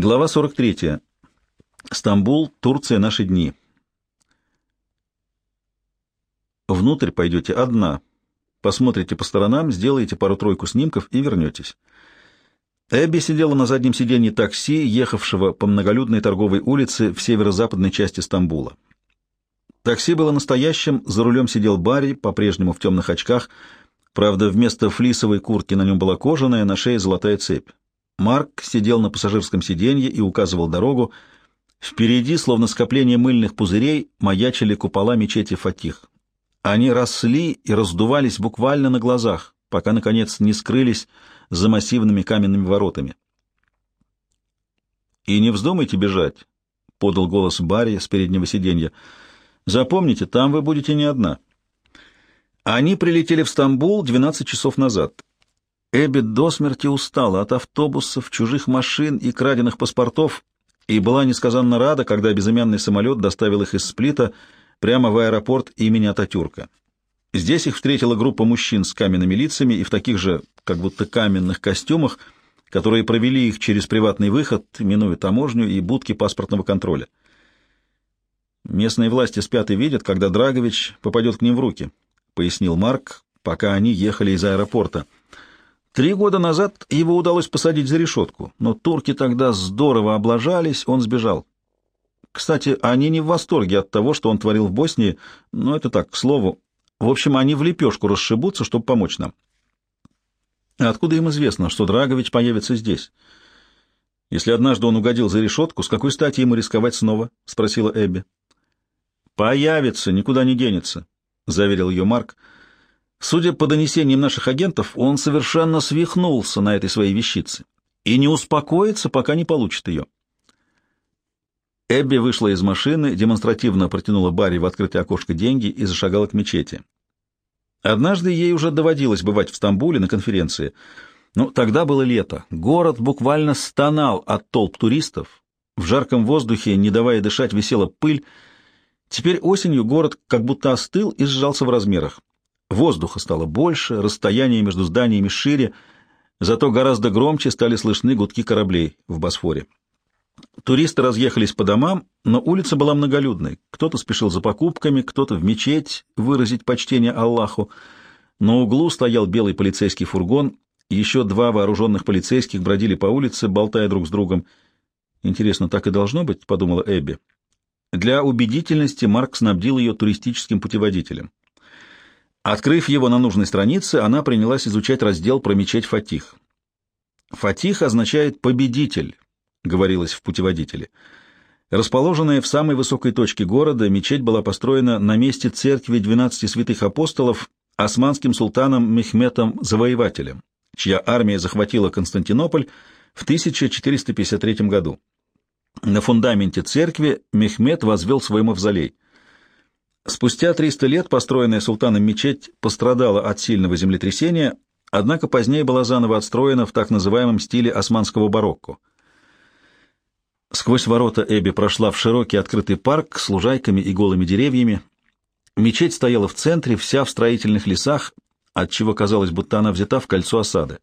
Глава 43. Стамбул, Турция, наши дни. Внутрь пойдете одна. Посмотрите по сторонам, сделаете пару-тройку снимков и вернетесь. Эбби сидела на заднем сиденье такси, ехавшего по многолюдной торговой улице в северо-западной части Стамбула. Такси было настоящим, за рулем сидел Барри, по-прежнему в темных очках. Правда, вместо флисовой куртки на нем была кожаная, на шее золотая цепь. Марк сидел на пассажирском сиденье и указывал дорогу. Впереди, словно скопление мыльных пузырей, маячили купола мечети Фатих. Они росли и раздувались буквально на глазах, пока, наконец, не скрылись за массивными каменными воротами. «И не вздумайте бежать», — подал голос Барри с переднего сиденья. «Запомните, там вы будете не одна». Они прилетели в Стамбул 12 часов назад. Эбби до смерти устала от автобусов, чужих машин и краденных паспортов и была несказанно рада, когда безымянный самолет доставил их из Сплита прямо в аэропорт имени Ататюрка. Здесь их встретила группа мужчин с каменными лицами и в таких же, как будто каменных костюмах, которые провели их через приватный выход, минуя таможню и будки паспортного контроля. «Местные власти спят и видят, когда Драгович попадет к ним в руки», — пояснил Марк, пока они ехали из аэропорта — Три года назад его удалось посадить за решетку, но турки тогда здорово облажались, он сбежал. Кстати, они не в восторге от того, что он творил в Боснии, но это так, к слову. В общем, они в лепешку расшибутся, чтобы помочь нам. Откуда им известно, что Драгович появится здесь? Если однажды он угодил за решетку, с какой стати ему рисковать снова? — спросила Эбби. — Появится, никуда не денется, — заверил ее Марк. — Судя по донесениям наших агентов, он совершенно свихнулся на этой своей вещице и не успокоится, пока не получит ее. Эбби вышла из машины, демонстративно протянула Барри в открытое окошко деньги и зашагала к мечети. Однажды ей уже доводилось бывать в Стамбуле на конференции. Но тогда было лето. Город буквально стонал от толп туристов. В жарком воздухе, не давая дышать, висела пыль. Теперь осенью город как будто остыл и сжался в размерах. Воздуха стало больше, расстояние между зданиями шире, зато гораздо громче стали слышны гудки кораблей в Босфоре. Туристы разъехались по домам, но улица была многолюдной. Кто-то спешил за покупками, кто-то в мечеть выразить почтение Аллаху. На углу стоял белый полицейский фургон, еще два вооруженных полицейских бродили по улице, болтая друг с другом. «Интересно, так и должно быть?» — подумала Эбби. Для убедительности Марк снабдил ее туристическим путеводителем. Открыв его на нужной странице, она принялась изучать раздел про мечеть Фатих. «Фатих» означает «победитель», — говорилось в путеводителе. Расположенная в самой высокой точке города, мечеть была построена на месте церкви 12 святых апостолов османским султаном Мехметом Завоевателем, чья армия захватила Константинополь в 1453 году. На фундаменте церкви Мехмед возвел свой мавзолей — Спустя 300 лет построенная султаном мечеть пострадала от сильного землетрясения, однако позднее была заново отстроена в так называемом стиле османского барокко. Сквозь ворота Эбби прошла в широкий открытый парк с лужайками и голыми деревьями. Мечеть стояла в центре, вся в строительных лесах, отчего казалось, будто она взята в кольцо осады.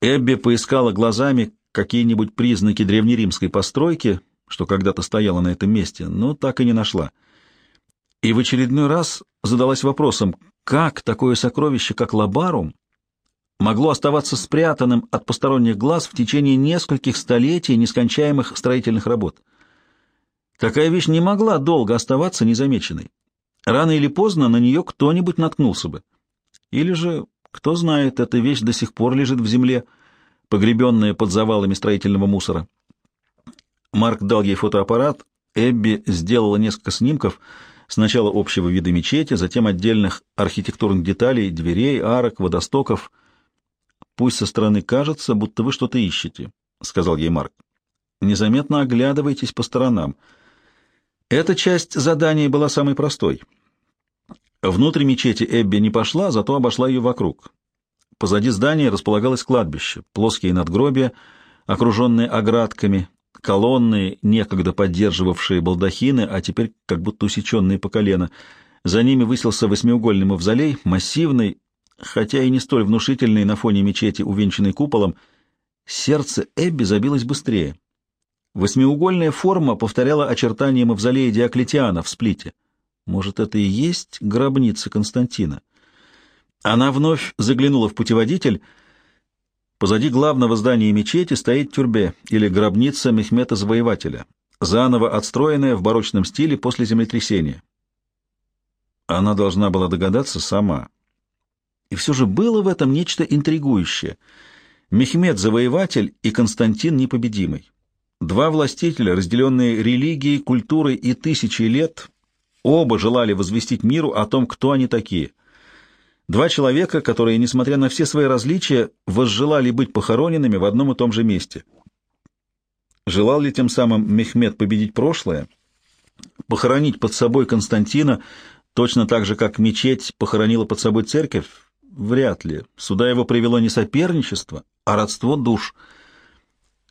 Эбби поискала глазами какие-нибудь признаки древнеримской постройки, что когда-то стояла на этом месте, но так и не нашла — и в очередной раз задалась вопросом, как такое сокровище, как лабарум, могло оставаться спрятанным от посторонних глаз в течение нескольких столетий нескончаемых строительных работ. Такая вещь не могла долго оставаться незамеченной. Рано или поздно на нее кто-нибудь наткнулся бы. Или же, кто знает, эта вещь до сих пор лежит в земле, погребенная под завалами строительного мусора. Марк дал ей фотоаппарат, Эбби сделала несколько снимков — Сначала общего вида мечети, затем отдельных архитектурных деталей, дверей, арок, водостоков. «Пусть со стороны кажется, будто вы что-то ищете», — сказал ей Марк. «Незаметно оглядывайтесь по сторонам». Эта часть задания была самой простой. Внутрь мечети Эбби не пошла, зато обошла ее вокруг. Позади здания располагалось кладбище, плоские надгробия, окруженные оградками, колонны, некогда поддерживавшие балдахины, а теперь как будто усеченные по колено. За ними высился восьмиугольный мавзолей, массивный, хотя и не столь внушительный на фоне мечети, увенчанный куполом. Сердце Эбби забилось быстрее. Восьмиугольная форма повторяла очертания мавзолея Диоклетиана в Сплите. Может, это и есть гробница Константина? Она вновь заглянула в путеводитель. Позади главного здания мечети стоит тюрбе, или гробница Мехмета Завоевателя, заново отстроенная в барочном стиле после землетрясения. Она должна была догадаться сама. И все же было в этом нечто интригующее. Мехмед Завоеватель и Константин Непобедимый. Два властителя, разделенные религией, культурой и тысячи лет, оба желали возвестить миру о том, кто они такие. Два человека, которые, несмотря на все свои различия, возжелали быть похороненными в одном и том же месте. Желал ли тем самым Мехмед победить прошлое, похоронить под собой Константина, точно так же, как мечеть похоронила под собой церковь? Вряд ли. Сюда его привело не соперничество, а родство душ —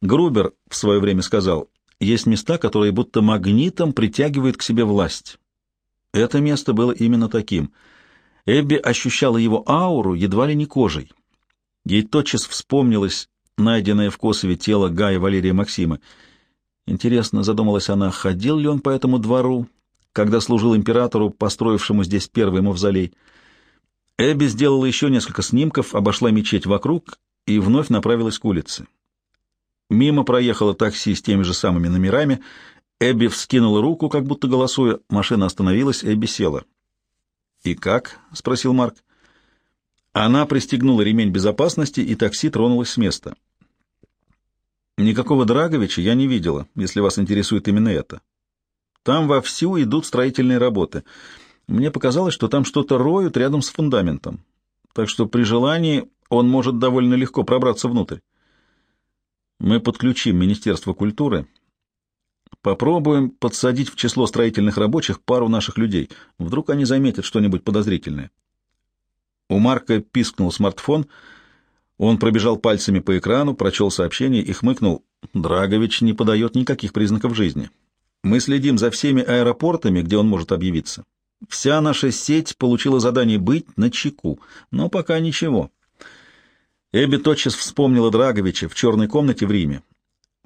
Грубер в свое время сказал, есть места, которые будто магнитом притягивают к себе власть. Это место было именно таким. Эбби ощущала его ауру едва ли не кожей. Ей тотчас вспомнилось найденное в Косове тело Гая Валерия Максима. Интересно, задумалась она, ходил ли он по этому двору, когда служил императору, построившему здесь первый мавзолей. Эбби сделала еще несколько снимков, обошла мечеть вокруг и вновь направилась к улице. Мимо проехало такси с теми же самыми номерами. Эбби вскинула руку, как будто голосуя. Машина остановилась, Эбби села. «И как?» — спросил Марк. Она пристегнула ремень безопасности, и такси тронулось с места. «Никакого Драговича я не видела, если вас интересует именно это. Там вовсю идут строительные работы. Мне показалось, что там что-то роют рядом с фундаментом, так что при желании он может довольно легко пробраться внутрь. Мы подключим Министерство культуры. Попробуем подсадить в число строительных рабочих пару наших людей. Вдруг они заметят что-нибудь подозрительное. У Марка пискнул смартфон. Он пробежал пальцами по экрану, прочел сообщение и хмыкнул. Драгович не подает никаких признаков жизни. Мы следим за всеми аэропортами, где он может объявиться. Вся наша сеть получила задание быть на чеку, но пока ничего. Эбби тотчас вспомнила Драговича в черной комнате в Риме.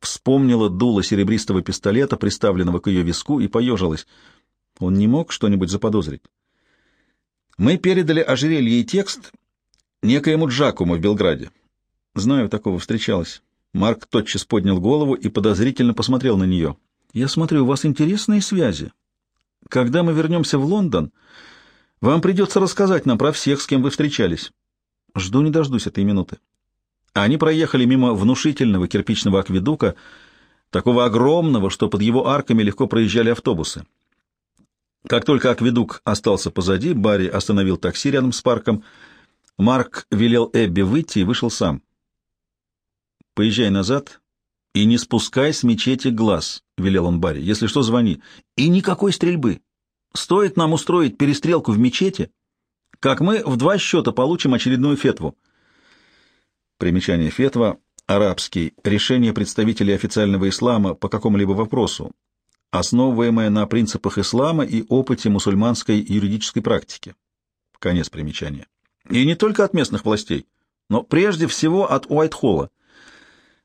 Вспомнила дуло серебристого пистолета, приставленного к ее виску, и поежилась. Он не мог что-нибудь заподозрить. Мы передали ожерелье и текст некоему Джакому в Белграде. Знаю, такого встречалась. Марк тотчас поднял голову и подозрительно посмотрел на нее. «Я смотрю, у вас интересные связи. Когда мы вернемся в Лондон, вам придется рассказать нам про всех, с кем вы встречались». Жду не дождусь этой минуты. Они проехали мимо внушительного кирпичного акведука, такого огромного, что под его арками легко проезжали автобусы. Как только акведук остался позади, Барри остановил такси рядом с парком. Марк велел Эбби выйти и вышел сам. «Поезжай назад и не спускай с мечети глаз», — велел он Барри. «Если что, звони. И никакой стрельбы. Стоит нам устроить перестрелку в мечети, как мы в два счета получим очередную фетву. Примечание фетва — арабский, решение представителей официального ислама по какому-либо вопросу, основываемое на принципах ислама и опыте мусульманской юридической практики. Конец примечания. И не только от местных властей, но прежде всего от Уайтхолла.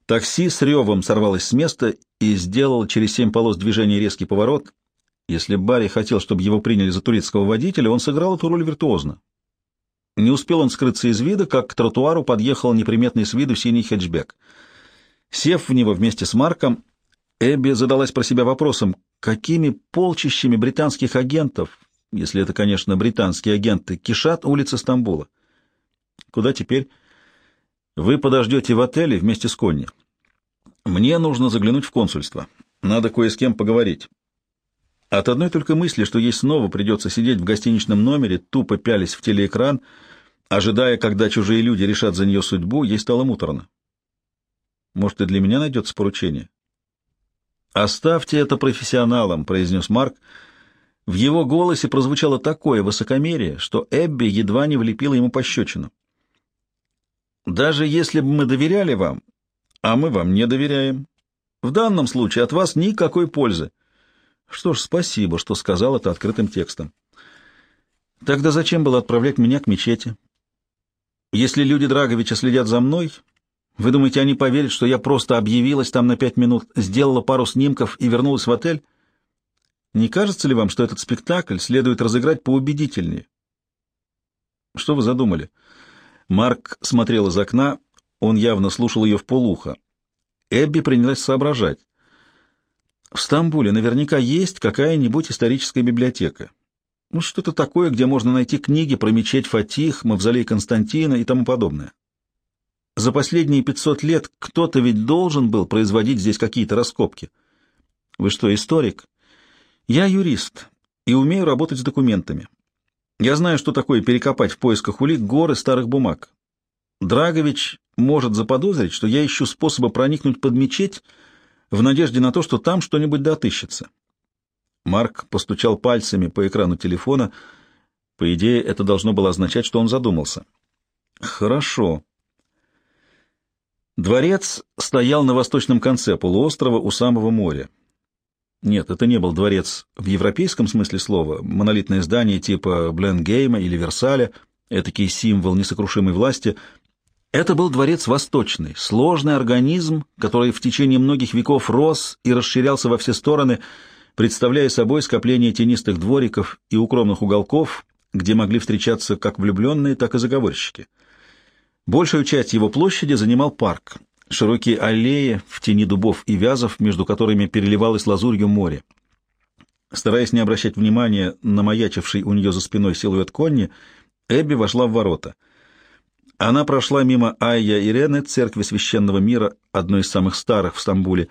Такси с ревом сорвалось с места и сделал через семь полос движения резкий поворот — если Барри хотел, чтобы его приняли за турецкого водителя, он сыграл эту роль виртуозно. Не успел он скрыться из вида, как к тротуару подъехал неприметный с виду синий хэтчбек. Сев в него вместе с Марком, Эбби задалась про себя вопросом, какими полчищами британских агентов, если это, конечно, британские агенты, кишат улицы Стамбула. Куда теперь? Вы подождете в отеле вместе с Конни. Мне нужно заглянуть в консульство. Надо кое с кем поговорить. От одной только мысли, что ей снова придется сидеть в гостиничном номере, тупо пялись в телеэкран, ожидая, когда чужие люди решат за нее судьбу, ей стало муторно. Может, и для меня найдется поручение? «Оставьте это профессионалам», — произнес Марк. В его голосе прозвучало такое высокомерие, что Эбби едва не влепила ему пощечину. «Даже если бы мы доверяли вам, а мы вам не доверяем, в данном случае от вас никакой пользы. Что ж, спасибо, что сказал это открытым текстом. Тогда зачем было отправлять меня к мечети? Если люди Драговича следят за мной, Вы думаете, они поверят, что я просто объявилась там на пять минут, сделала пару снимков и вернулась в отель? Не кажется ли вам, что этот спектакль следует разыграть поубедительнее? Что вы задумали? Марк смотрел из окна, он явно слушал ее в полухо. Эбби принялась соображать. В Стамбуле наверняка есть какая-нибудь историческая библиотека. Ну, что-то такое, где можно найти книги про мечеть Фатих, мавзолей Константина и тому подобное. За последние 500 лет кто-то ведь должен был производить здесь какие-то раскопки. Вы что, историк? Я юрист и умею работать с документами. Я знаю, что такое перекопать в поисках улик горы старых бумаг. Драгович может заподозрить, что я ищу способа проникнуть под мечеть в надежде на то, что там что-нибудь доотыщется. Марк постучал пальцами по экрану телефона. По идее, это должно было означать, что он задумался. «Хорошо». Дворец стоял на восточном конце полуострова у самого моря. Нет, это не был дворец в европейском смысле слова, монолитное здание типа Бленгейма или Версаля, этакий символ несокрушимой власти. Это был дворец восточный, сложный организм, который в течение многих веков рос и расширялся во все стороны — представляя собой скопление тенистых двориков и укромных уголков, где могли встречаться как влюбленные, так и заговорщики. Большую часть его площади занимал парк, широкие аллеи в тени дубов и вязов, между которыми переливалось лазурью море. Стараясь не обращать внимания на маячивший у нее за спиной силуэт Конни, Эбби вошла в ворота. Она прошла мимо Айя Ирены, церкви священного мира, одной из самых старых в Стамбуле,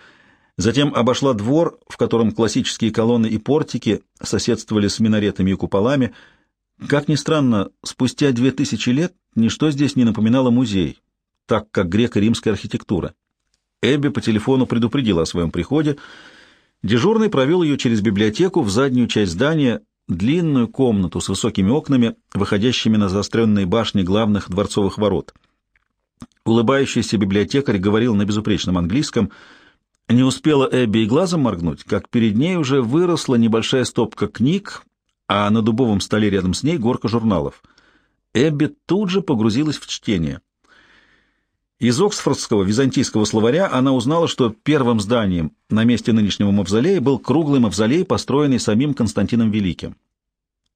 Затем обошла двор, в котором классические колонны и портики соседствовали с минаретами и куполами. Как ни странно, спустя две тысячи лет ничто здесь не напоминало музей, так как греко-римская архитектура. Эбби по телефону предупредила о своем приходе. Дежурный провел ее через библиотеку в заднюю часть здания, длинную комнату с высокими окнами, выходящими на заостренные башни главных дворцовых ворот. Улыбающийся библиотекарь говорил на безупречном английском — не успела Эбби и глазом моргнуть, как перед ней уже выросла небольшая стопка книг, а на дубовом столе рядом с ней горка журналов. Эбби тут же погрузилась в чтение. Из Оксфордского византийского словаря она узнала, что первым зданием на месте нынешнего мавзолея был круглый мавзолей, построенный самим Константином Великим.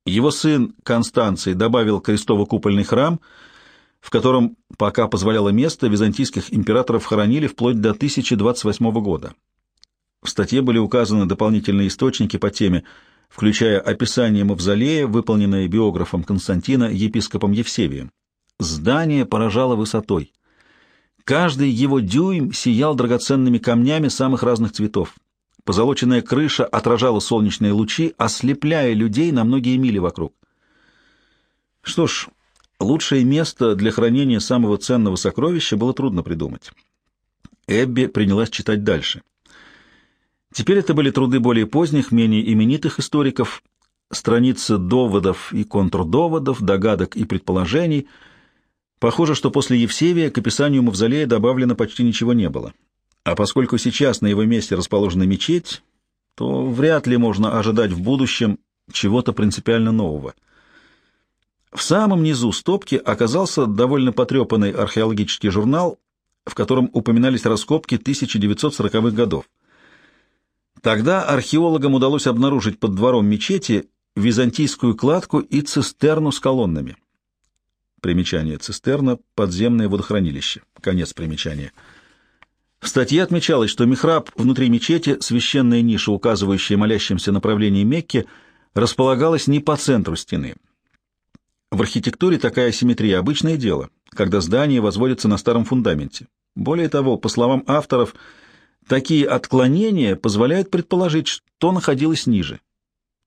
Его сын Констанций добавил крестово-купольный храм — в котором, пока позволяло место, византийских императоров хоронили вплоть до 1028 года. В статье были указаны дополнительные источники по теме, включая описание мавзолея, выполненное биографом Константина, епископом Евсевием. Здание поражало высотой. Каждый его дюйм сиял драгоценными камнями самых разных цветов. Позолоченная крыша отражала солнечные лучи, ослепляя людей на многие мили вокруг. Что ж, Лучшее место для хранения самого ценного сокровища было трудно придумать. Эбби принялась читать дальше. Теперь это были труды более поздних, менее именитых историков, страницы доводов и контрдоводов, догадок и предположений. Похоже, что после Евсевия к описанию мавзолея добавлено почти ничего не было. А поскольку сейчас на его месте расположена мечеть, то вряд ли можно ожидать в будущем чего-то принципиально нового — в самом низу стопки оказался довольно потрепанный археологический журнал, в котором упоминались раскопки 1940-х годов. Тогда археологам удалось обнаружить под двором мечети византийскую кладку и цистерну с колоннами. Примечание цистерна — подземное водохранилище. Конец примечания. В статье отмечалось, что михраб внутри мечети, священная ниша, указывающая молящимся направление Мекки, располагалась не по центру стены, в архитектуре такая асимметрия — обычное дело, когда здание возводится на старом фундаменте. Более того, по словам авторов, такие отклонения позволяют предположить, что находилось ниже.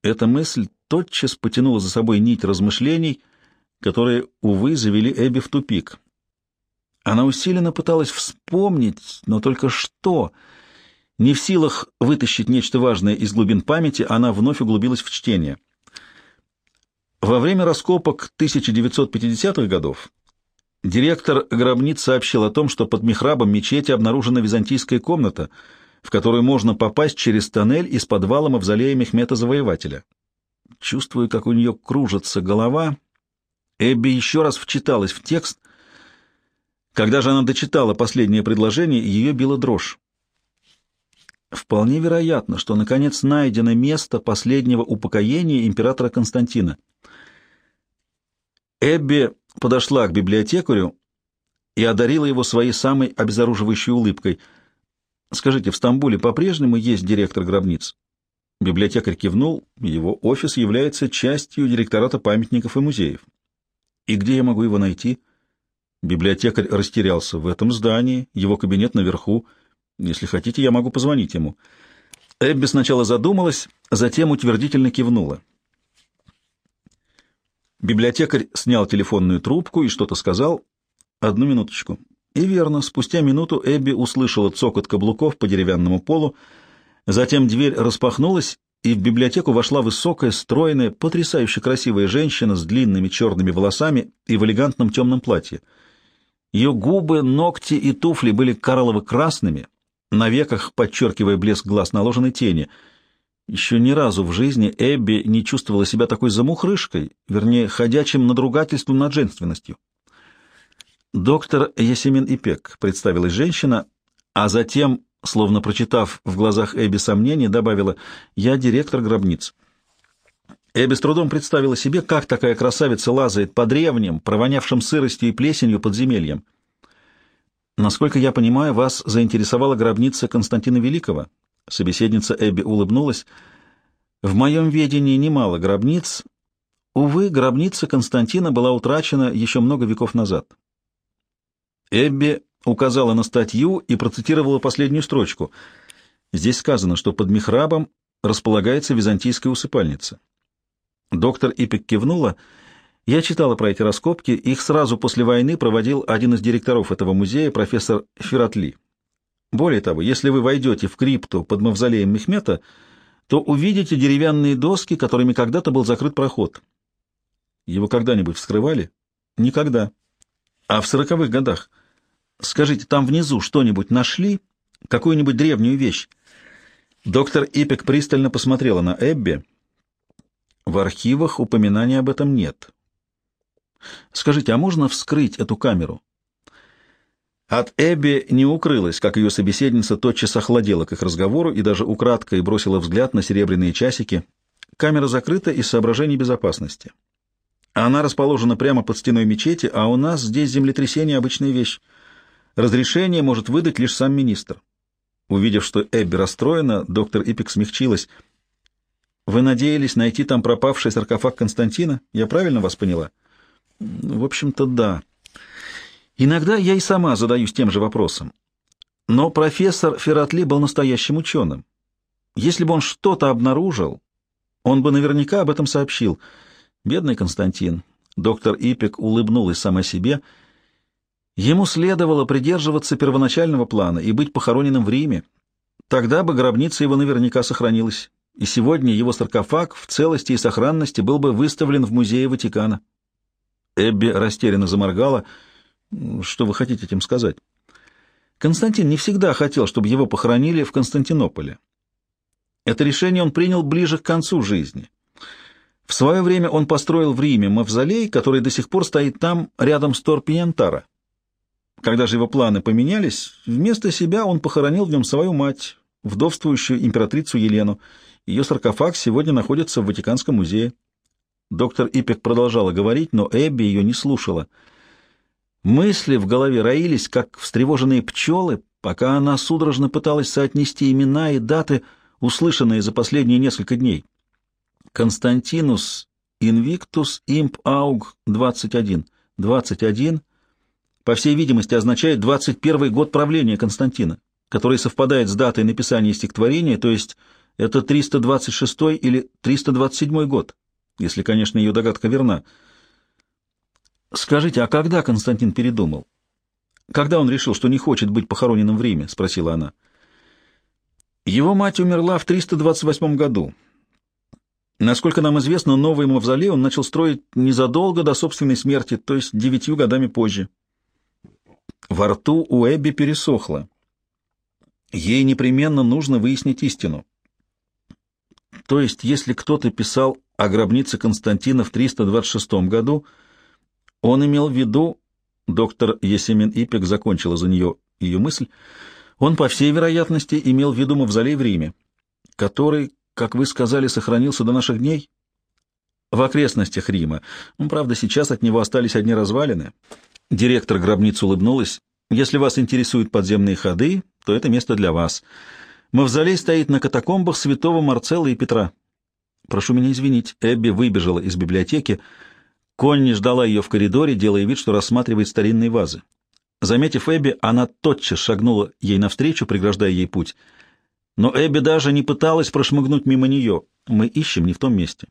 Эта мысль тотчас потянула за собой нить размышлений, которые, увы, завели Эбби в тупик. Она усиленно пыталась вспомнить, но только что. Не в силах вытащить нечто важное из глубин памяти, она вновь углубилась в чтение — во время раскопок 1950-х годов директор гробниц сообщил о том, что под михрабом мечети обнаружена византийская комната, в которую можно попасть через тоннель из подвала мавзолея Мехмета Завоевателя. Чувствуя, как у нее кружится голова, Эбби еще раз вчиталась в текст. Когда же она дочитала последнее предложение, ее била дрожь. Вполне вероятно, что наконец найдено место последнего упокоения императора Константина. Эбби подошла к библиотекарю и одарила его своей самой обезоруживающей улыбкой. «Скажите, в Стамбуле по-прежнему есть директор гробниц?» Библиотекарь кивнул, его офис является частью директората памятников и музеев. «И где я могу его найти?» Библиотекарь растерялся. «В этом здании, его кабинет наверху». Если хотите, я могу позвонить ему». Эбби сначала задумалась, затем утвердительно кивнула. Библиотекарь снял телефонную трубку и что-то сказал. «Одну минуточку». И верно, спустя минуту Эбби услышала цокот каблуков по деревянному полу, затем дверь распахнулась, и в библиотеку вошла высокая, стройная, потрясающе красивая женщина с длинными черными волосами и в элегантном темном платье. Ее губы, ногти и туфли были кораллово-красными, на веках подчеркивая блеск глаз наложенной тени. Еще ни разу в жизни Эбби не чувствовала себя такой замухрышкой, вернее, ходячим надругательством над женственностью. «Доктор Ясемин Ипек», — представилась женщина, а затем, словно прочитав в глазах Эбби сомнения, добавила «Я директор гробниц». Эбби с трудом представила себе, как такая красавица лазает по древним, провонявшим сыростью и плесенью подземельям. Насколько я понимаю, вас заинтересовала гробница Константина Великого? Собеседница Эбби улыбнулась. В моем ведении немало гробниц. Увы, гробница Константина была утрачена еще много веков назад. Эбби указала на статью и процитировала последнюю строчку. Здесь сказано, что под михрабом располагается византийская усыпальница. Доктор Ипик кивнула — я читала про эти раскопки, их сразу после войны проводил один из директоров этого музея, профессор Фиратли. Более того, если вы войдете в крипту под мавзолеем Мехмета, то увидите деревянные доски, которыми когда-то был закрыт проход. Его когда-нибудь вскрывали? Никогда. А в сороковых годах? Скажите, там внизу что-нибудь нашли? Какую-нибудь древнюю вещь? Доктор Ипек пристально посмотрела на Эбби. В архивах упоминаний об этом нет. Скажите, а можно вскрыть эту камеру? От Эбби не укрылась, как ее собеседница тотчас охладела к их разговору и даже украдкой бросила взгляд на серебряные часики. Камера закрыта из соображений безопасности. Она расположена прямо под стеной мечети, а у нас здесь землетрясение — обычная вещь. Разрешение может выдать лишь сам министр. Увидев, что Эбби расстроена, доктор Ипик смягчилась. «Вы надеялись найти там пропавший саркофаг Константина? Я правильно вас поняла?» В общем-то, да. Иногда я и сама задаюсь тем же вопросом. Но профессор Ферратли был настоящим ученым. Если бы он что-то обнаружил, он бы наверняка об этом сообщил. Бедный Константин. Доктор Ипек улыбнулась сама себе. Ему следовало придерживаться первоначального плана и быть похороненным в Риме. Тогда бы гробница его наверняка сохранилась, и сегодня его саркофаг в целости и сохранности был бы выставлен в музее Ватикана. Эбби растерянно заморгала. «Что вы хотите этим сказать?» Константин не всегда хотел, чтобы его похоронили в Константинополе. Это решение он принял ближе к концу жизни. В свое время он построил в Риме мавзолей, который до сих пор стоит там, рядом с Торпиньянтара. Когда же его планы поменялись, вместо себя он похоронил в нем свою мать, вдовствующую императрицу Елену. Ее саркофаг сегодня находится в Ватиканском музее. Доктор Ипек продолжала говорить, но Эбби ее не слушала. Мысли в голове роились, как встревоженные пчелы, пока она судорожно пыталась соотнести имена и даты, услышанные за последние несколько дней. Константинус Инвиктус Имп Ауг 21. 21, по всей видимости, означает 21 год правления Константина, который совпадает с датой написания стихотворения, то есть это 326 или 327 год если, конечно, ее догадка верна. «Скажите, а когда Константин передумал? Когда он решил, что не хочет быть похороненным в Риме?» — спросила она. «Его мать умерла в 328 году. Насколько нам известно, новый мавзолей он начал строить незадолго до собственной смерти, то есть девятью годами позже». Во рту у Эбби пересохло. Ей непременно нужно выяснить истину. То есть, если кто-то писал о гробнице Константина в 326 году, он имел в виду Доктор Есемин Ипек закончила за нее ее мысль. Он, по всей вероятности, имел в виду мавзолей в Риме, который, как вы сказали, сохранился до наших дней? В окрестностях Рима. Ну, правда, сейчас от него остались одни развалины. Директор гробницы улыбнулась. Если вас интересуют подземные ходы, то это место для вас. Мавзолей стоит на катакомбах святого Марцелла и Петра. Прошу меня извинить, Эбби выбежала из библиотеки. Конни ждала ее в коридоре, делая вид, что рассматривает старинные вазы. Заметив Эбби, она тотчас шагнула ей навстречу, преграждая ей путь. Но Эбби даже не пыталась прошмыгнуть мимо нее. Мы ищем не в том месте.